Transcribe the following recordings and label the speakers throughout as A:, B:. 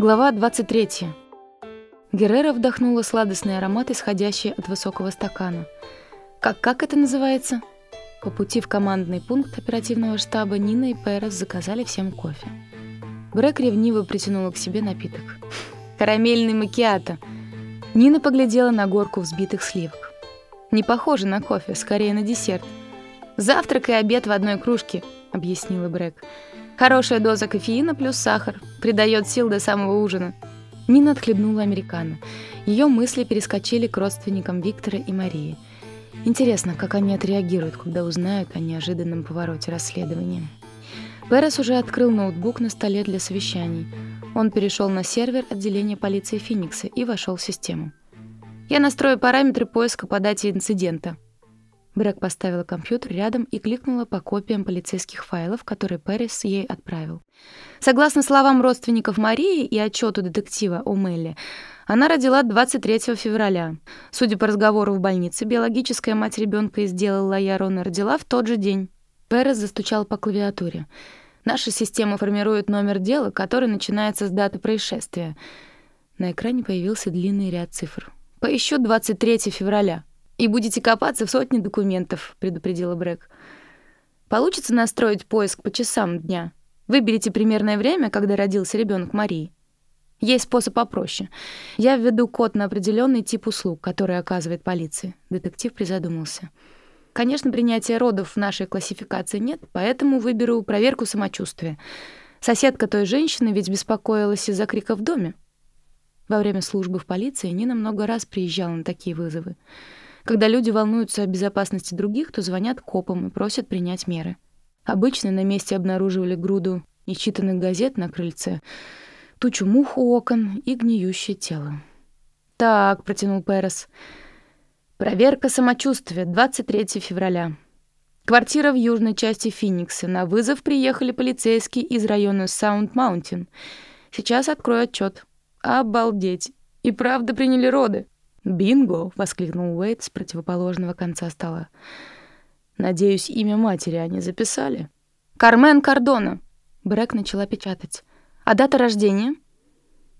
A: Глава 23. Геррера вдохнула сладостный аромат, исходящий от высокого стакана. Как как это называется? По пути в командный пункт оперативного штаба Нина и Перес заказали всем кофе. Брэк ревниво притянула к себе напиток. «Карамельный макиато!» Нина поглядела на горку взбитых сливок. «Не похоже на кофе, скорее на десерт. Завтрак и обед в одной кружке», — объяснила Брэк. «Хорошая доза кофеина плюс сахар придает сил до самого ужина». Нина отхлебнула американо. Ее мысли перескочили к родственникам Виктора и Марии. Интересно, как они отреагируют, когда узнают о неожиданном повороте расследования. Перес уже открыл ноутбук на столе для совещаний. Он перешел на сервер отделения полиции Феникса и вошел в систему. «Я настрою параметры поиска по дате инцидента». Брэк поставила компьютер рядом и кликнула по копиям полицейских файлов, которые Перес ей отправил. Согласно словам родственников Марии и отчету детектива о Мелли, она родила 23 февраля. Судя по разговору в больнице, биологическая мать ребенка из дела Лоярона родила в тот же день. Перес застучал по клавиатуре. Наша система формирует номер дела, который начинается с даты происшествия. На экране появился длинный ряд цифр. Поищу 23 февраля. И будете копаться в сотне документов, предупредила Брэк. Получится настроить поиск по часам дня. Выберите примерное время, когда родился ребенок Марии. Есть способ попроще. Я введу код на определенный тип услуг, который оказывает полиция. Детектив призадумался. Конечно, принятия родов в нашей классификации нет, поэтому выберу проверку самочувствия. Соседка той женщины ведь беспокоилась из-за крика в доме. Во время службы в полиции Нина много раз приезжала на такие вызовы. Когда люди волнуются о безопасности других, то звонят копам и просят принять меры. Обычно на месте обнаруживали груду нечитанных газет на крыльце, тучу мух у окон и гниющее тело. «Так», — протянул Перес, — Проверка самочувствия, 23 февраля. Квартира в южной части Финикса. На вызов приехали полицейские из района Саунд-Маунтин. Сейчас открою отчет. Обалдеть. И правда приняли роды. «Бинго!» — воскликнул Уэйт с противоположного конца стола. «Надеюсь, имя матери они записали?» «Кармен Кардона!» Брэк начала печатать. «А дата рождения?»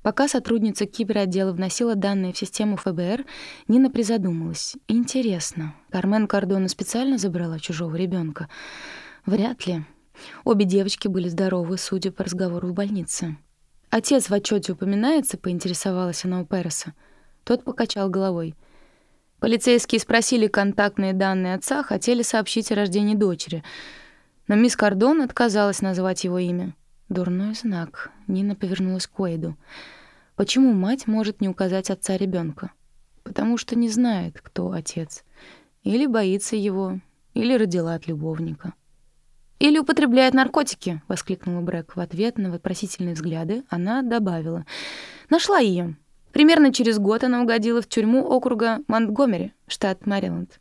A: Пока сотрудница киберотдела вносила данные в систему ФБР, Нина призадумалась. Интересно, Кармен Кардона специально забрала чужого ребенка? Вряд ли. Обе девочки были здоровы, судя по разговору в больнице. Отец в отчете упоминается, поинтересовалась она у Переса. Тот покачал головой. Полицейские спросили контактные данные отца, хотели сообщить о рождении дочери. Но мисс Кардон отказалась назвать его имя. Дурной знак. Нина повернулась к Уэйду. Почему мать может не указать отца ребенка? Потому что не знает, кто отец. Или боится его, или родила от любовника. «Или употребляет наркотики!» — воскликнула Брэк. В ответ на вопросительные взгляды она добавила. «Нашла ее. Примерно через год она угодила в тюрьму округа Монтгомери, штат Мэриленд».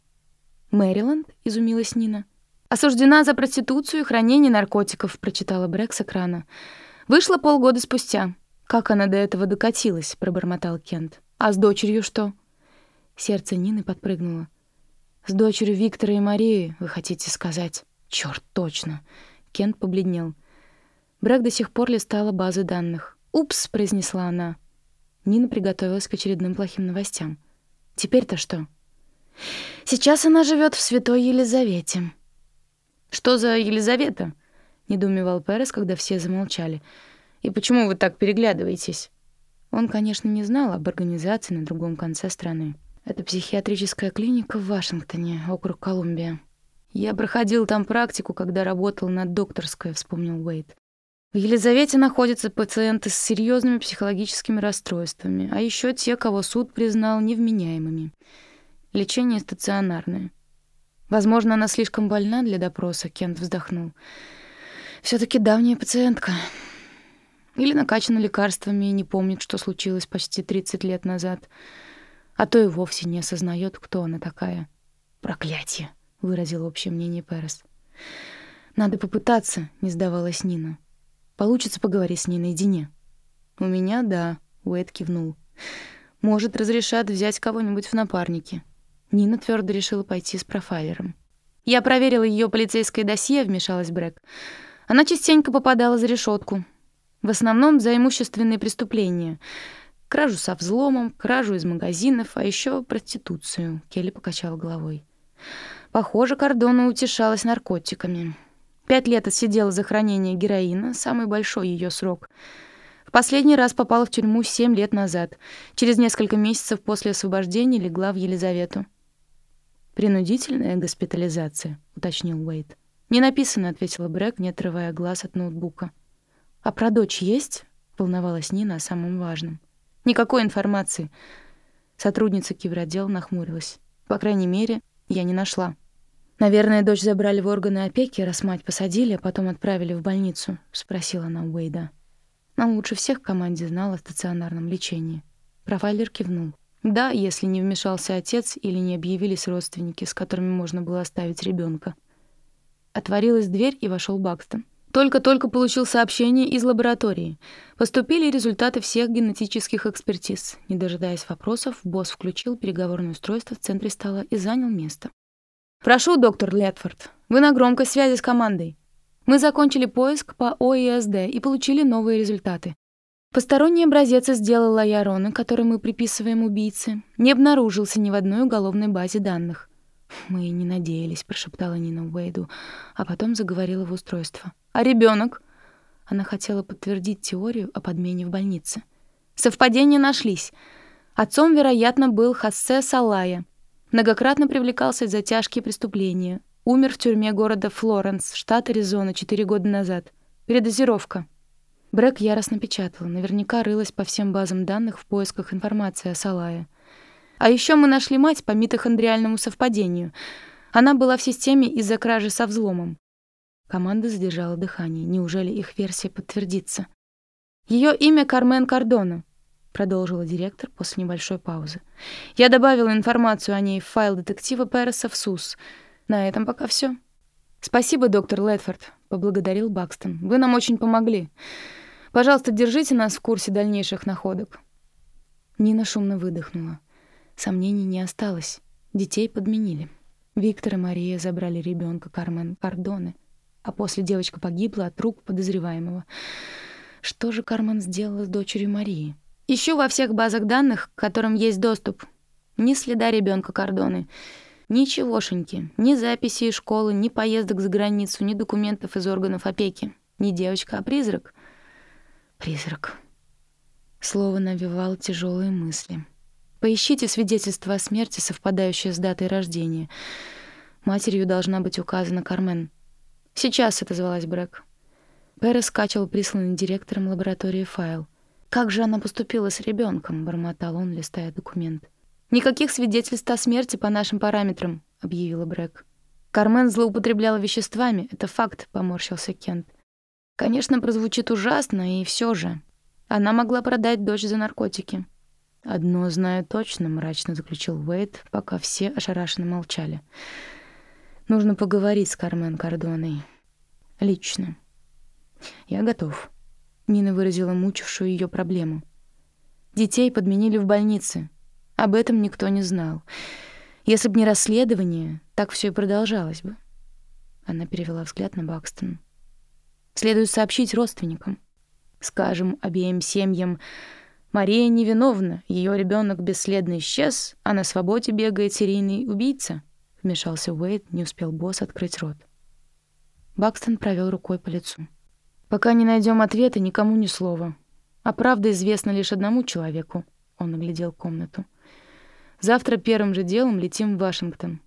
A: «Мэриленд?» — изумилась Нина. «Осуждена за проституцию и хранение наркотиков», — прочитала Брэк с экрана. «Вышла полгода спустя. Как она до этого докатилась?» — пробормотал Кент. «А с дочерью что?» Сердце Нины подпрыгнуло. «С дочерью Виктора и Марии, вы хотите сказать?» «Чёрт, точно!» Кент побледнел. Брэк до сих пор листала базы данных. «Упс!» — произнесла она. Нина приготовилась к очередным плохим новостям. «Теперь-то что?» «Сейчас она живет в Святой Елизавете», «Что за Елизавета?» — недоумевал Перес, когда все замолчали. «И почему вы так переглядываетесь?» Он, конечно, не знал об организации на другом конце страны. Это психиатрическая клиника в Вашингтоне, округ Колумбия. «Я проходил там практику, когда работал над докторской», — вспомнил Уэйд. В Елизавете находятся пациенты с серьезными психологическими расстройствами, а еще те, кого суд признал невменяемыми. Лечение стационарное. Возможно, она слишком больна для допроса, Кент вздохнул. все таки давняя пациентка. Или накачана лекарствами и не помнит, что случилось почти 30 лет назад. А то и вовсе не осознает, кто она такая. «Проклятие!» — выразил общее мнение Перес. «Надо попытаться», — не сдавалась Нина. «Получится поговорить с ней наедине». «У меня — да», — Уэйд кивнул. «Может, разрешат взять кого-нибудь в напарники». Нина твердо решила пойти с профайлером. «Я проверила ее полицейское досье», — вмешалась Брэк. «Она частенько попадала за решетку. В основном за имущественные преступления. Кражу со взломом, кражу из магазинов, а еще проституцию. Келли покачал головой. Похоже, Кордона утешалась наркотиками. Пять лет отсидела за хранение героина, самый большой ее срок. В последний раз попала в тюрьму семь лет назад. Через несколько месяцев после освобождения легла в Елизавету. «Принудительная госпитализация», — уточнил Уэйд. «Не написано», — ответила Брэк, не отрывая глаз от ноутбука. «А про дочь есть?» — волновалась Нина о самом важном. «Никакой информации». Сотрудница киберотдела нахмурилась. «По крайней мере, я не нашла». «Наверное, дочь забрали в органы опеки, раз мать посадили, а потом отправили в больницу?» — спросила она Уэйда. Он лучше всех в команде знал о стационарном лечении. Профайлер кивнул. Да, если не вмешался отец или не объявились родственники, с которыми можно было оставить ребенка. Отворилась дверь, и вошел Бакстон. Только-только получил сообщение из лаборатории. Поступили результаты всех генетических экспертиз. Не дожидаясь вопросов, босс включил переговорное устройство в центре стола и занял место. «Прошу, доктор Летфорд, вы на громкой связи с командой. Мы закончили поиск по ОИСД и получили новые результаты. Посторонний образец из дела Лайарона, который мы приписываем убийце, не обнаружился ни в одной уголовной базе данных. «Мы не надеялись», — прошептала Нина Уэйду, а потом заговорила в устройство. «А ребенок? Она хотела подтвердить теорию о подмене в больнице. Совпадения нашлись. Отцом, вероятно, был Хассе Салая. Многократно привлекался за тяжкие преступления. Умер в тюрьме города Флоренс, штат Аризона, четыре года назад. Передозировка. Брэк яростно печатала, наверняка рылась по всем базам данных в поисках информации о Салае. А еще мы нашли мать по митохондриальному совпадению. Она была в системе из-за кражи со взломом. Команда задержала дыхание. Неужели их версия подтвердится? Ее имя Кармен Кардона, продолжила директор после небольшой паузы. Я добавила информацию о ней в файл детектива Переса в СУС. На этом пока все. Спасибо, доктор Летфорд, поблагодарил Бакстон. Вы нам очень помогли. Пожалуйста, держите нас в курсе дальнейших находок. Нина шумно выдохнула. Сомнений не осталось. Детей подменили. Виктор и Мария забрали ребенка Кармен Кардоне, а после девочка погибла от рук подозреваемого. Что же Кармен сделала с дочерью Марии? Ищу во всех базах данных, к которым есть доступ. Ни следа ребенка Кардоны. Ничегошеньки. Ни записи из школы, ни поездок за границу, ни документов из органов опеки. Не девочка, а призрак. Призрак. Слово навевало тяжелые мысли. Поищите свидетельство о смерти, совпадающее с датой рождения. Матерью должна быть указана Кармен. Сейчас это звалась Брэк. Перес скачивал присланный директором лаборатории файл. «Как же она поступила с ребенком? бормотал он, листая документ. «Никаких свидетельств о смерти по нашим параметрам», — объявила Брэк. «Кармен злоупотребляла веществами, это факт», — поморщился Кент. «Конечно, прозвучит ужасно, и все же. Она могла продать дочь за наркотики». «Одно знаю точно», — мрачно заключил Уэйд, пока все ошарашенно молчали. «Нужно поговорить с Кармен Кардоной. Лично. Я готов». Нина выразила мучившую ее проблему. «Детей подменили в больнице. Об этом никто не знал. Если бы не расследование, так все и продолжалось бы». Она перевела взгляд на Бакстон. «Следует сообщить родственникам. Скажем, обеим семьям...» Мария невиновна, ее ребенок бесследно исчез, а на свободе бегает серийный убийца. Вмешался Уэйд, не успел босс открыть рот. Бакстон провел рукой по лицу. Пока не найдем ответа, никому ни слова. А правда известна лишь одному человеку. Он оглядел комнату. Завтра первым же делом летим в Вашингтон.